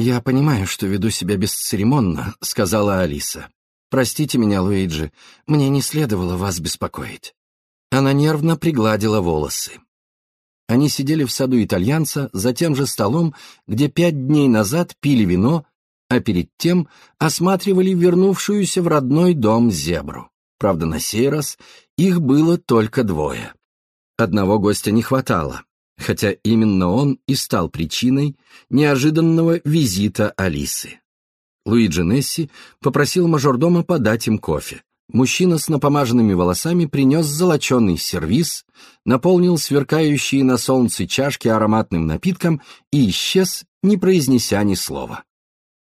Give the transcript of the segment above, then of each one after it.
«Я понимаю, что веду себя бесцеремонно», — сказала Алиса. «Простите меня, Луиджи, мне не следовало вас беспокоить». Она нервно пригладила волосы. Они сидели в саду итальянца за тем же столом, где пять дней назад пили вино, а перед тем осматривали вернувшуюся в родной дом зебру. Правда, на сей раз их было только двое. Одного гостя не хватало, хотя именно он и стал причиной неожиданного визита Алисы. Луиджи Несси попросил мажордома подать им кофе. Мужчина с напомаженными волосами принес золоченый сервиз, наполнил сверкающие на солнце чашки ароматным напитком и исчез, не произнеся ни слова.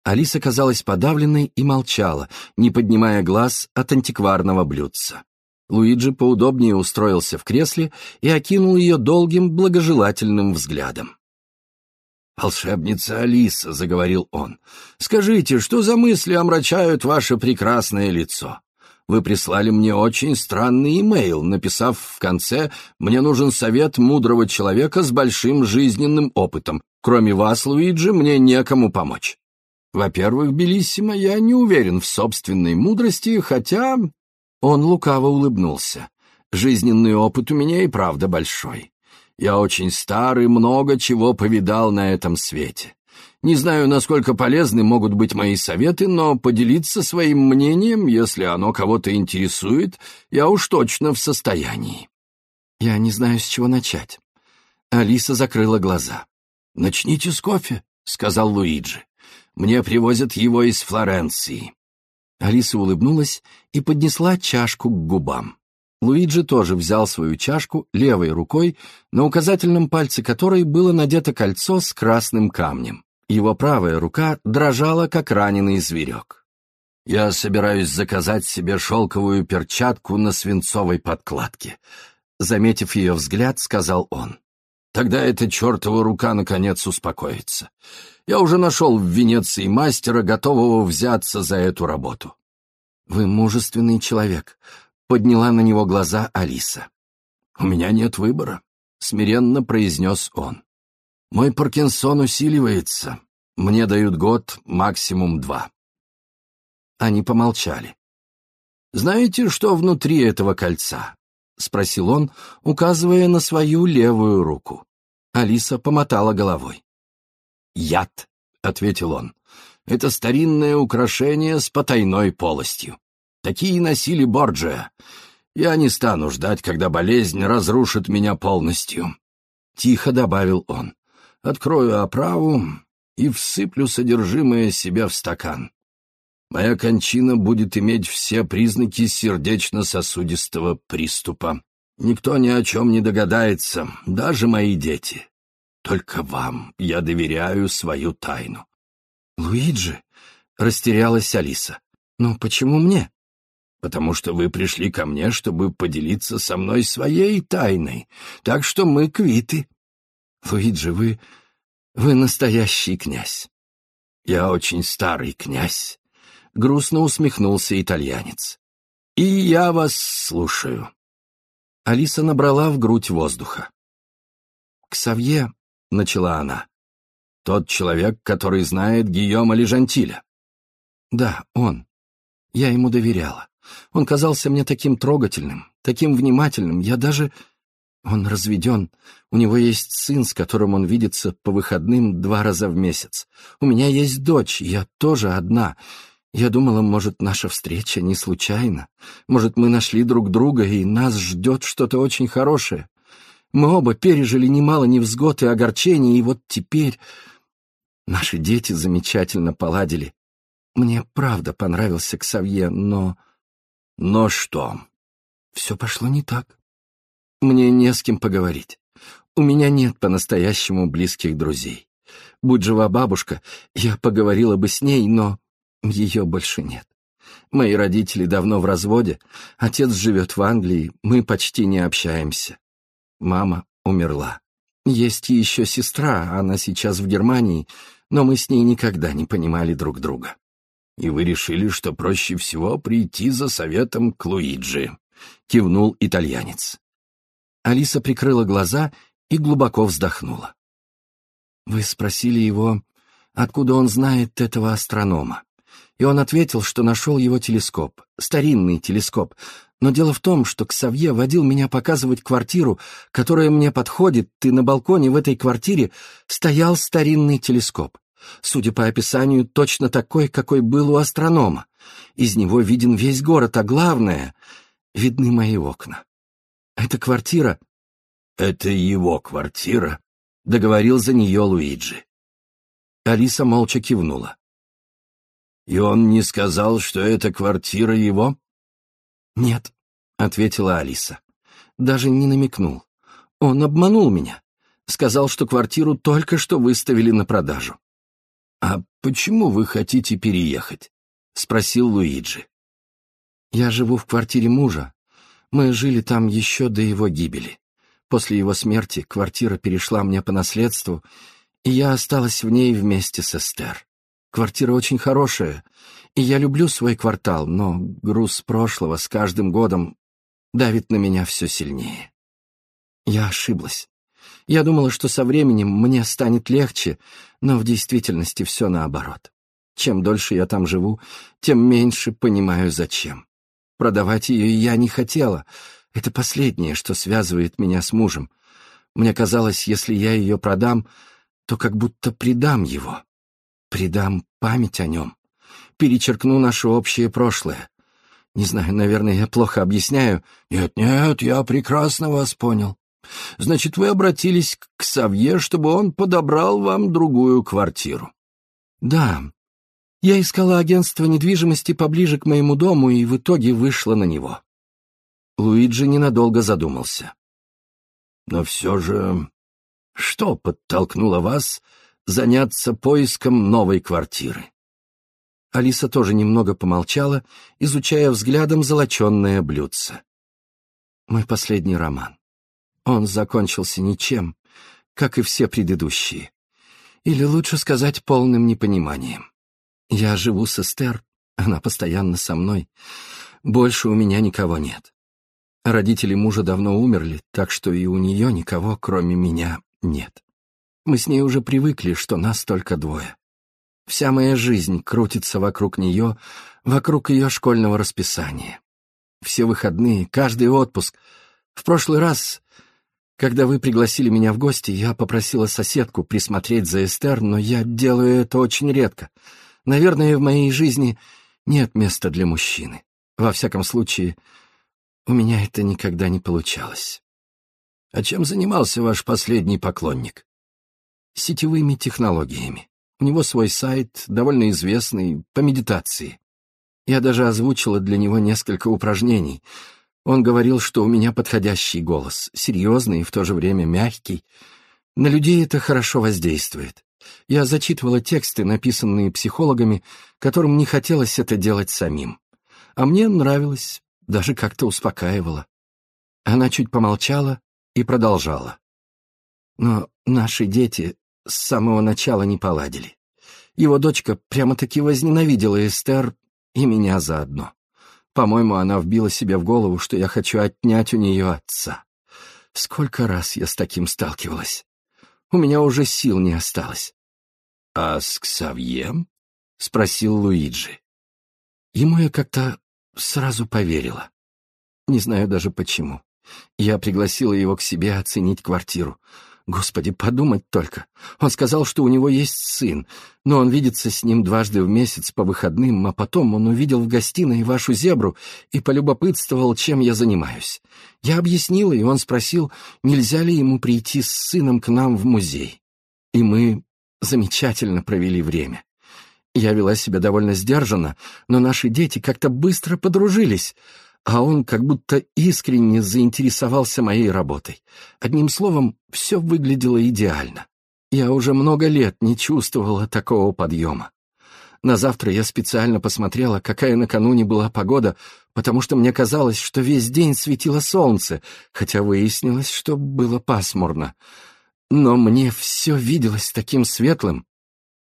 Алиса казалась подавленной и молчала, не поднимая глаз от антикварного блюдца. Луиджи поудобнее устроился в кресле и окинул ее долгим, благожелательным взглядом. «Волшебница Алиса», — заговорил он, — «скажите, что за мысли омрачают ваше прекрасное лицо? Вы прислали мне очень странный имейл, написав в конце «Мне нужен совет мудрого человека с большим жизненным опытом. Кроме вас, Луиджи, мне некому помочь». Во-первых, Белиссимо, я не уверен в собственной мудрости, хотя... Он лукаво улыбнулся. Жизненный опыт у меня и правда большой. Я очень старый, много чего повидал на этом свете. Не знаю, насколько полезны могут быть мои советы, но поделиться своим мнением, если оно кого-то интересует, я уж точно в состоянии. Я не знаю, с чего начать. Алиса закрыла глаза. «Начните с кофе», — сказал Луиджи. «Мне привозят его из Флоренции». Алиса улыбнулась и поднесла чашку к губам. Луиджи тоже взял свою чашку левой рукой, на указательном пальце которой было надето кольцо с красным камнем. Его правая рука дрожала, как раненый зверек. «Я собираюсь заказать себе шелковую перчатку на свинцовой подкладке», заметив ее взгляд, сказал он. «Тогда эта чертова рука наконец успокоится. Я уже нашел в Венеции мастера, готового взяться за эту работу». «Вы мужественный человек», — подняла на него глаза Алиса. «У меня нет выбора», — смиренно произнес он. Мой Паркинсон усиливается. Мне дают год, максимум два. Они помолчали. «Знаете, что внутри этого кольца?» — спросил он, указывая на свою левую руку. Алиса помотала головой. «Яд», — ответил он. «Это старинное украшение с потайной полостью. Такие носили Борджиа. Я не стану ждать, когда болезнь разрушит меня полностью». Тихо добавил он открою оправу и всыплю содержимое себя в стакан. Моя кончина будет иметь все признаки сердечно-сосудистого приступа. Никто ни о чем не догадается, даже мои дети. Только вам я доверяю свою тайну. «Луиджи?» — растерялась Алиса. «Но почему мне?» «Потому что вы пришли ко мне, чтобы поделиться со мной своей тайной, так что мы квиты». Луиджи, вы... вы настоящий князь. Я очень старый князь, — грустно усмехнулся итальянец. И я вас слушаю. Алиса набрала в грудь воздуха. «Ксавье», — начала она. «Тот человек, который знает Гийома Лежантиля». «Да, он. Я ему доверяла. Он казался мне таким трогательным, таким внимательным. Я даже он разведен. У него есть сын, с которым он видится по выходным два раза в месяц. У меня есть дочь, я тоже одна. Я думала, может, наша встреча не случайна. Может, мы нашли друг друга, и нас ждет что-то очень хорошее. Мы оба пережили немало невзгод и огорчений, и вот теперь... Наши дети замечательно поладили. Мне правда понравился Ксавье, но... Но что? Все пошло не так. Мне не с кем поговорить. У меня нет по-настоящему близких друзей. Будь жива бабушка, я поговорила бы с ней, но ее больше нет. Мои родители давно в разводе, отец живет в Англии, мы почти не общаемся. Мама умерла. Есть еще сестра, она сейчас в Германии, но мы с ней никогда не понимали друг друга. И вы решили, что проще всего прийти за советом к Луиджи, кивнул итальянец. Алиса прикрыла глаза и глубоко вздохнула. «Вы спросили его, откуда он знает этого астронома. И он ответил, что нашел его телескоп, старинный телескоп. Но дело в том, что Ксавье водил меня показывать квартиру, которая мне подходит, и на балконе в этой квартире стоял старинный телескоп. Судя по описанию, точно такой, какой был у астронома. Из него виден весь город, а главное — видны мои окна. Эта квартира... «Это его квартира», — договорил за нее Луиджи. Алиса молча кивнула. «И он не сказал, что эта квартира его?» «Нет», — ответила Алиса. «Даже не намекнул. Он обманул меня. Сказал, что квартиру только что выставили на продажу». «А почему вы хотите переехать?» — спросил Луиджи. «Я живу в квартире мужа. Мы жили там еще до его гибели. После его смерти квартира перешла мне по наследству, и я осталась в ней вместе с Эстер. Квартира очень хорошая, и я люблю свой квартал, но груз прошлого с каждым годом давит на меня все сильнее. Я ошиблась. Я думала, что со временем мне станет легче, но в действительности все наоборот. Чем дольше я там живу, тем меньше понимаю, зачем. Продавать ее я не хотела. Это последнее, что связывает меня с мужем. Мне казалось, если я ее продам, то как будто предам его. Предам память о нем. Перечеркну наше общее прошлое. Не знаю, наверное, я плохо объясняю. Нет-нет, я прекрасно вас понял. Значит, вы обратились к Савье, чтобы он подобрал вам другую квартиру. Да. Я искала агентство недвижимости поближе к моему дому и в итоге вышла на него. Луиджи ненадолго задумался. Но все же, что подтолкнуло вас заняться поиском новой квартиры? Алиса тоже немного помолчала, изучая взглядом золоченное блюдце. Мой последний роман. Он закончился ничем, как и все предыдущие. Или лучше сказать, полным непониманием. Я живу с Эстер, она постоянно со мной. Больше у меня никого нет. Родители мужа давно умерли, так что и у нее никого, кроме меня, нет. Мы с ней уже привыкли, что нас только двое. Вся моя жизнь крутится вокруг нее, вокруг ее школьного расписания. Все выходные, каждый отпуск. В прошлый раз когда вы пригласили меня в гости, я попросила соседку присмотреть за Эстер, но я делаю это очень редко. Наверное, в моей жизни нет места для мужчины. Во всяком случае, у меня это никогда не получалось. А чем занимался ваш последний поклонник? Сетевыми технологиями. У него свой сайт, довольно известный, по медитации. Я даже озвучила для него несколько упражнений — он говорил, что у меня подходящий голос, серьезный и в то же время мягкий. На людей это хорошо воздействует. Я зачитывала тексты, написанные психологами, которым не хотелось это делать самим. А мне нравилось, даже как-то успокаивало. Она чуть помолчала и продолжала. Но наши дети с самого начала не поладили. Его дочка прямо-таки возненавидела Эстер и меня заодно. По-моему, она вбила себе в голову, что я хочу отнять у нее отца. Сколько раз я с таким сталкивалась. У меня уже сил не осталось. — А с Ксавьем? — спросил Луиджи. Ему я как-то сразу поверила. Не знаю даже почему. Я пригласила его к себе оценить квартиру. Господи, подумать только. Он сказал, что у него есть сын, но он видится с ним дважды в месяц по выходным, а потом он увидел в гостиной вашу зебру и полюбопытствовал, чем я занимаюсь. Я объяснила, и он спросил, нельзя ли ему прийти с сыном к нам в музей. И мы замечательно провели время. Я вела себя довольно сдержанно, но наши дети как-то быстро подружились — а он как будто искренне заинтересовался моей работой. Одним словом, все выглядело идеально. Я уже много лет не чувствовала такого подъема. На завтра я специально посмотрела, какая накануне была погода, потому что мне казалось, что весь день светило солнце, хотя выяснилось, что было пасмурно. Но мне все виделось таким светлым.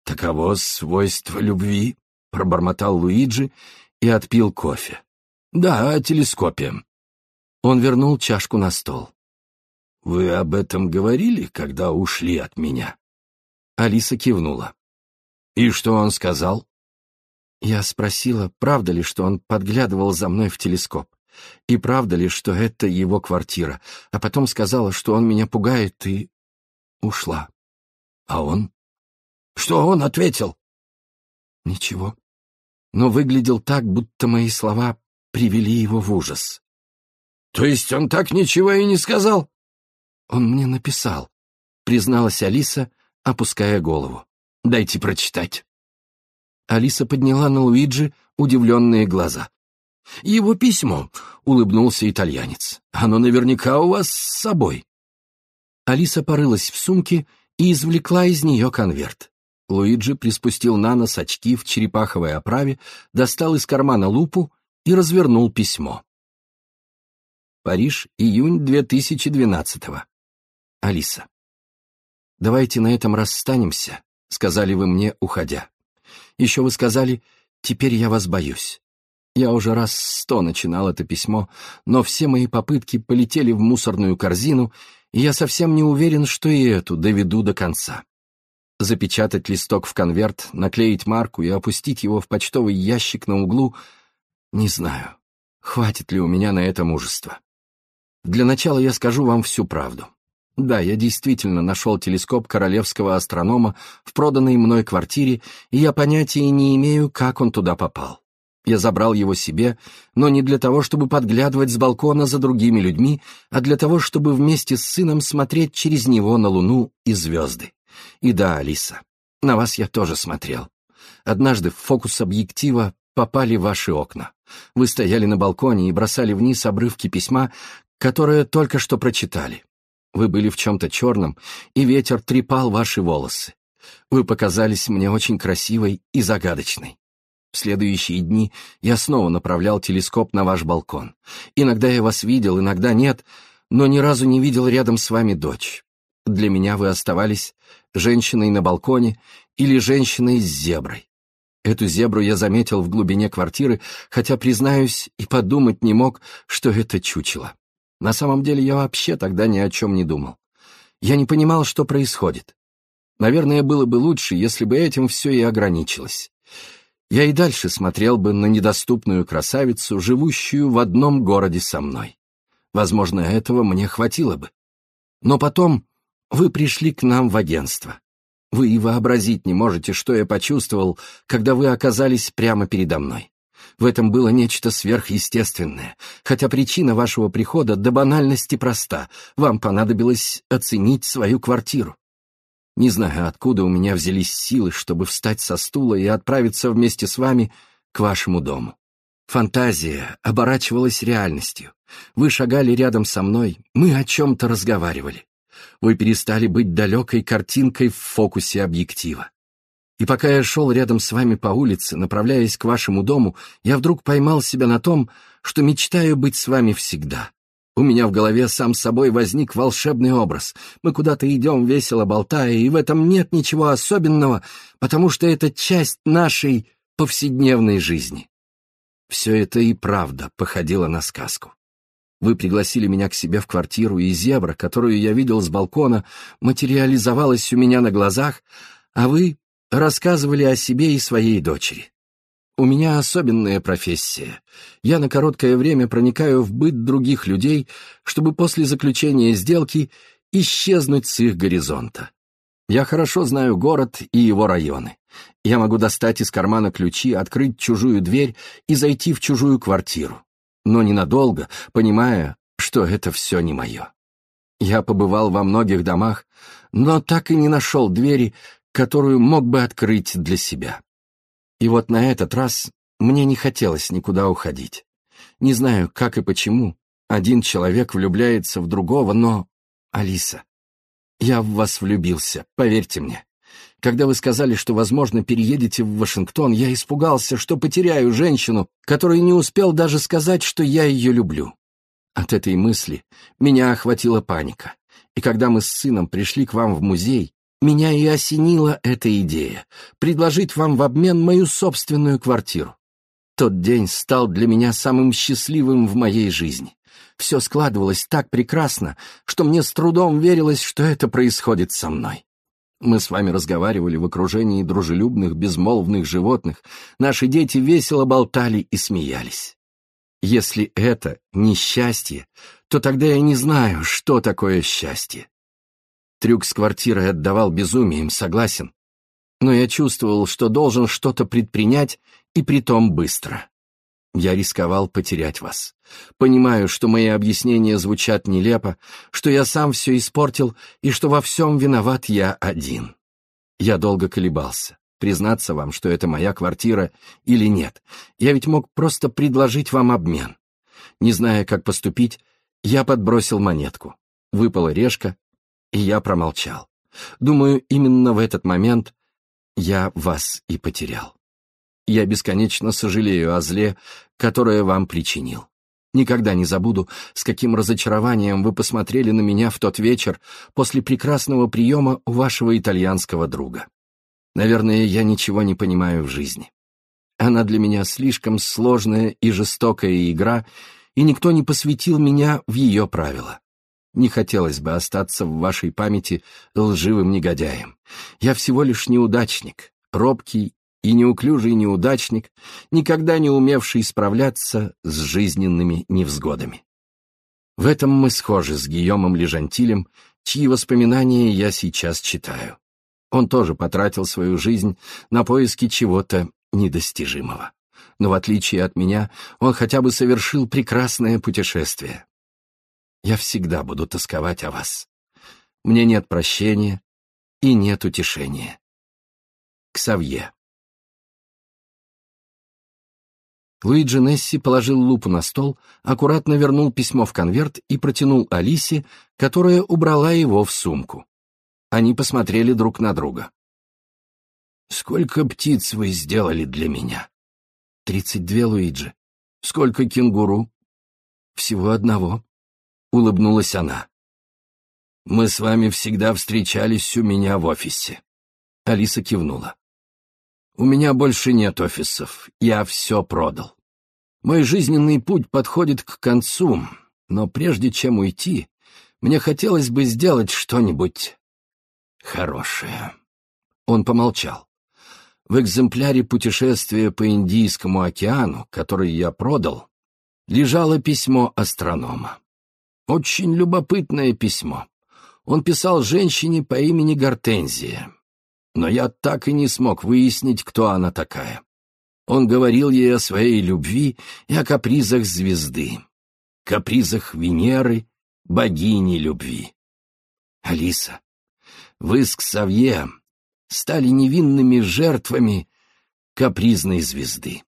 «Таково свойство любви», — пробормотал Луиджи и отпил кофе. «Да, о телескопе». Он вернул чашку на стол. «Вы об этом говорили, когда ушли от меня?» Алиса кивнула. И что он сказал? Я спросила, правда ли, что он подглядывал за мной в телескоп, и правда ли, что это его квартира, а потом сказала, что он меня пугает, и ушла. А он? Что он ответил? Ничего. Но выглядел так, будто мои слова привели его в ужас. То есть он так ничего и не сказал? Он мне написал, призналась Алиса, опуская голову. Дайте прочитать. Алиса подняла на Луиджи удивленные глаза. «Его письмо», — улыбнулся итальянец. «Оно наверняка у вас с собой». Алиса порылась в сумке и извлекла из нее конверт. Луиджи приспустил на нос очки в черепаховой оправе, достал из кармана лупу и развернул письмо. Париж, июнь 2012 -го. Алиса. «Давайте на этом расстанемся», — сказали вы мне, уходя. Еще вы сказали «теперь я вас боюсь». Я уже раз сто начинал это письмо, но все мои попытки полетели в мусорную корзину, и я совсем не уверен, что и эту доведу до конца. Запечатать листок в конверт, наклеить марку и опустить его в почтовый ящик на углу — не знаю, хватит ли у меня на это мужества. Для начала я скажу вам всю правду. Да, я действительно нашел телескоп королевского астронома в проданной мной квартире, и я понятия не имею, как он туда попал. Я забрал его себе, но не для того, чтобы подглядывать с балкона за другими людьми, а для того, чтобы вместе с сыном смотреть через него на Луну и звезды. И да, Алиса, на вас я тоже смотрел. Однажды в фокус объектива попали ваши окна. Вы стояли на балконе и бросали вниз обрывки письма, которое только что прочитали. Вы были в чем-то черном, и ветер трепал ваши волосы. Вы показались мне очень красивой и загадочной. В следующие дни я снова направлял телескоп на ваш балкон. Иногда я вас видел, иногда нет, но ни разу не видел рядом с вами дочь. Для меня вы оставались женщиной на балконе или женщиной с зеброй. Эту зебру я заметил в глубине квартиры, хотя, признаюсь, и подумать не мог, что это чучело. На самом деле я вообще тогда ни о чем не думал. Я не понимал, что происходит. Наверное, было бы лучше, если бы этим все и ограничилось. Я и дальше смотрел бы на недоступную красавицу, живущую в одном городе со мной. Возможно, этого мне хватило бы. Но потом вы пришли к нам в агентство. Вы и вообразить не можете, что я почувствовал, когда вы оказались прямо передо мной. В этом было нечто сверхъестественное, хотя причина вашего прихода до банальности проста. Вам понадобилось оценить свою квартиру. Не знаю, откуда у меня взялись силы, чтобы встать со стула и отправиться вместе с вами к вашему дому. Фантазия оборачивалась реальностью. Вы шагали рядом со мной, мы о чем-то разговаривали. Вы перестали быть далекой картинкой в фокусе объектива. И пока я шел рядом с вами по улице, направляясь к вашему дому, я вдруг поймал себя на том, что мечтаю быть с вами всегда. У меня в голове сам собой возник волшебный образ. Мы куда-то идем, весело болтая, и в этом нет ничего особенного, потому что это часть нашей повседневной жизни. Все это и правда походило на сказку. Вы пригласили меня к себе в квартиру, и зебра, которую я видел с балкона, материализовалась у меня на глазах, а вы рассказывали о себе и своей дочери. У меня особенная профессия. Я на короткое время проникаю в быт других людей, чтобы после заключения сделки исчезнуть с их горизонта. Я хорошо знаю город и его районы. Я могу достать из кармана ключи, открыть чужую дверь и зайти в чужую квартиру. Но ненадолго, понимая, что это все не мое. Я побывал во многих домах, но так и не нашел двери, которую мог бы открыть для себя. И вот на этот раз мне не хотелось никуда уходить. Не знаю, как и почему. Один человек влюбляется в другого, но... Алиса, я в вас влюбился, поверьте мне. Когда вы сказали, что, возможно, переедете в Вашингтон, я испугался, что потеряю женщину, которой не успел даже сказать, что я ее люблю. От этой мысли меня охватила паника. И когда мы с сыном пришли к вам в музей, меня и осенила эта идея — предложить вам в обмен мою собственную квартиру. Тот день стал для меня самым счастливым в моей жизни. Все складывалось так прекрасно, что мне с трудом верилось, что это происходит со мной. Мы с вами разговаривали в окружении дружелюбных, безмолвных животных. Наши дети весело болтали и смеялись. Если это несчастье, то тогда я не знаю, что такое счастье. Трюк с квартирой отдавал безумием, согласен. Но я чувствовал, что должен что-то предпринять, и притом быстро. Я рисковал потерять вас. Понимаю, что мои объяснения звучат нелепо, что я сам все испортил и что во всем виноват я один. Я долго колебался, признаться вам, что это моя квартира или нет. Я ведь мог просто предложить вам обмен. Не зная, как поступить, я подбросил монетку. Выпала решка, и я промолчал. Думаю, именно в этот момент я вас и потерял. Я бесконечно сожалею о зле, которое вам причинил. Никогда не забуду, с каким разочарованием вы посмотрели на меня в тот вечер после прекрасного приема у вашего итальянского друга. Наверное, я ничего не понимаю в жизни. Она для меня слишком сложная и жестокая игра, и никто не посвятил меня в ее правила. Не хотелось бы остаться в вашей памяти лживым негодяем. Я всего лишь неудачник, робкий и неуклюжий неудачник, никогда не умевший справляться с жизненными невзгодами. В этом мы схожи с Гийомом Лежантилем, чьи воспоминания я сейчас читаю. Он тоже потратил свою жизнь на поиски чего-то недостижимого. Но в отличие от меня, он хотя бы совершил прекрасное путешествие. Я всегда буду тосковать о вас. Мне нет прощения и нет утешения. Ксавье. Луиджи Несси положил лупу на стол, аккуратно вернул письмо в конверт и протянул Алисе, которая убрала его в сумку. Они посмотрели друг на друга. «Сколько птиц вы сделали для меня?» «Тридцать две, Луиджи». «Сколько кенгуру?» «Всего одного», — улыбнулась она. «Мы с вами всегда встречались у меня в офисе». Алиса кивнула. У меня больше нет офисов, я все продал. Мой жизненный путь подходит к концу, но прежде чем уйти, мне хотелось бы сделать что-нибудь хорошее. Он помолчал. В экземпляре путешествия по Индийскому океану, который я продал, лежало письмо астронома. Очень любопытное письмо. Он писал женщине по имени Гортензия но я так и не смог выяснить, кто она такая. Он говорил ей о своей любви и о капризах звезды, капризах Венеры, богини любви. Алиса, вы с Ксавье стали невинными жертвами капризной звезды.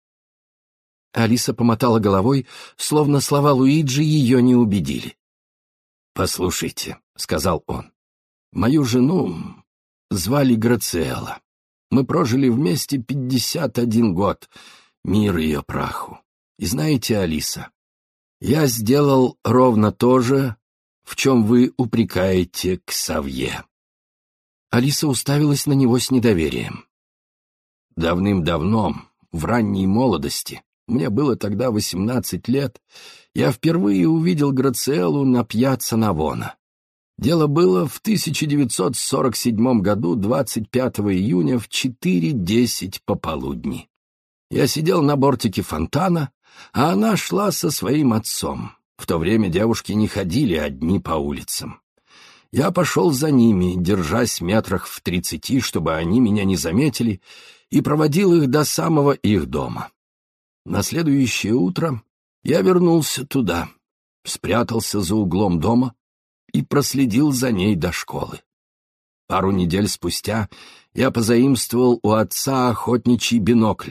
Алиса помотала головой, словно слова Луиджи ее не убедили. «Послушайте», — сказал он, — «мою жену звали Грациэла. Мы прожили вместе пятьдесят один год, мир ее праху. И знаете, Алиса, я сделал ровно то же, в чем вы упрекаете Ксавье. Алиса уставилась на него с недоверием. Давным-давно, в ранней молодости, мне было тогда восемнадцать лет, я впервые увидел Грациэлу на пьяцца Навона. Дело было в 1947 году, 25 июня в 4.10 пополудни. Я сидел на бортике фонтана, а она шла со своим отцом. В то время девушки не ходили одни по улицам. Я пошел за ними, держась метрах в тридцати, чтобы они меня не заметили, и проводил их до самого их дома. На следующее утро я вернулся туда, спрятался за углом дома, и проследил за ней до школы. Пару недель спустя я позаимствовал у отца охотничий бинокль,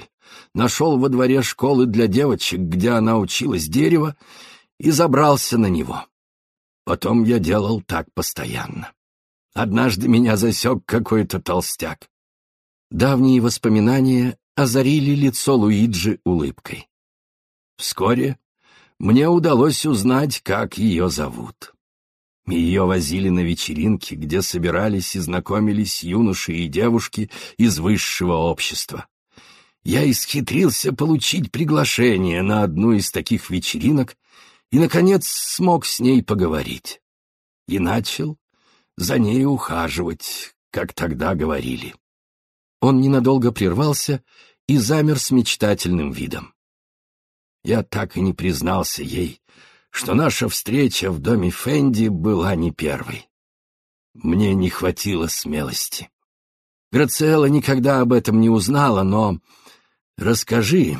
нашел во дворе школы для девочек, где она училась дерево, и забрался на него. Потом я делал так постоянно. Однажды меня засек какой-то толстяк. Давние воспоминания озарили лицо Луиджи улыбкой. Вскоре мне удалось узнать, как ее зовут. Ее возили на вечеринки, где собирались и знакомились юноши и девушки из высшего общества. Я исхитрился получить приглашение на одну из таких вечеринок и, наконец, смог с ней поговорить. И начал за ней ухаживать, как тогда говорили. Он ненадолго прервался и замер с мечтательным видом. Я так и не признался ей, что наша встреча в доме Фенди была не первой. Мне не хватило смелости. Грациэла никогда об этом не узнала, но расскажи,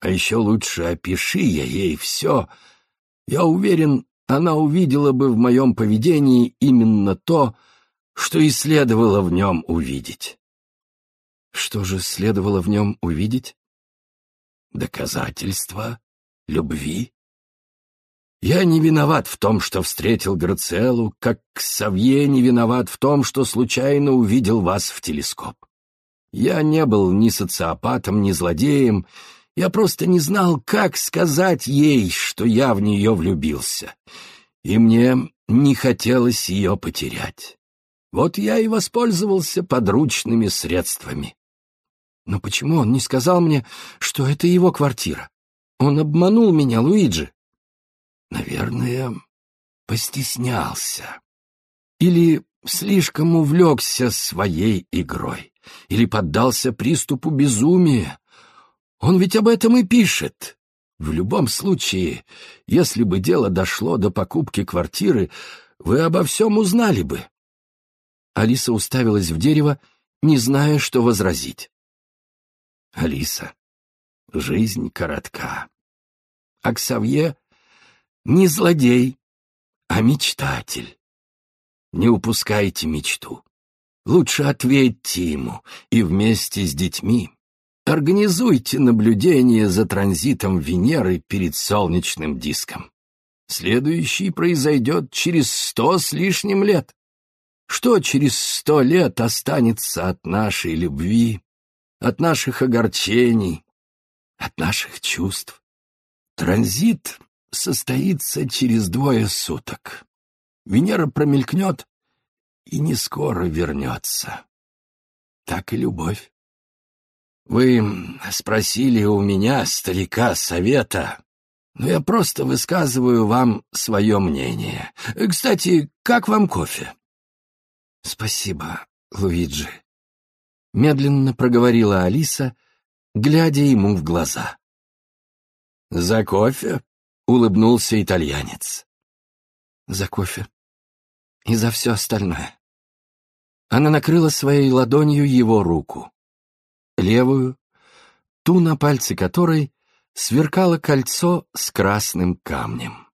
а еще лучше опиши я ей все. Я уверен, она увидела бы в моем поведении именно то, что и следовало в нем увидеть. Что же следовало в нем увидеть? Доказательства любви. Я не виноват в том, что встретил Грациэлу, как Савье не виноват в том, что случайно увидел вас в телескоп. Я не был ни социопатом, ни злодеем, я просто не знал, как сказать ей, что я в нее влюбился, и мне не хотелось ее потерять. Вот я и воспользовался подручными средствами. Но почему он не сказал мне, что это его квартира? Он обманул меня, Луиджи. Наверное, постеснялся. Или слишком увлекся своей игрой. Или поддался приступу безумия. Он ведь об этом и пишет. В любом случае, если бы дело дошло до покупки квартиры, вы обо всем узнали бы. Алиса уставилась в дерево, не зная, что возразить. Алиса, жизнь коротка. А Ксавье не злодей, а мечтатель. Не упускайте мечту. Лучше ответьте ему и вместе с детьми организуйте наблюдение за транзитом Венеры перед солнечным диском. Следующий произойдет через сто с лишним лет. Что через сто лет останется от нашей любви, от наших огорчений, от наших чувств? Транзит состоится через двое суток. Венера промелькнет и не скоро вернется. Так и любовь. Вы спросили у меня, старика, совета, но я просто высказываю вам свое мнение. Кстати, как вам кофе? «Спасибо, Луиджи», — медленно проговорила Алиса, глядя ему в глаза. «За кофе?» — улыбнулся итальянец. «За кофе и за все остальное». Она накрыла своей ладонью его руку. Левую, ту на пальце которой сверкало кольцо с красным камнем.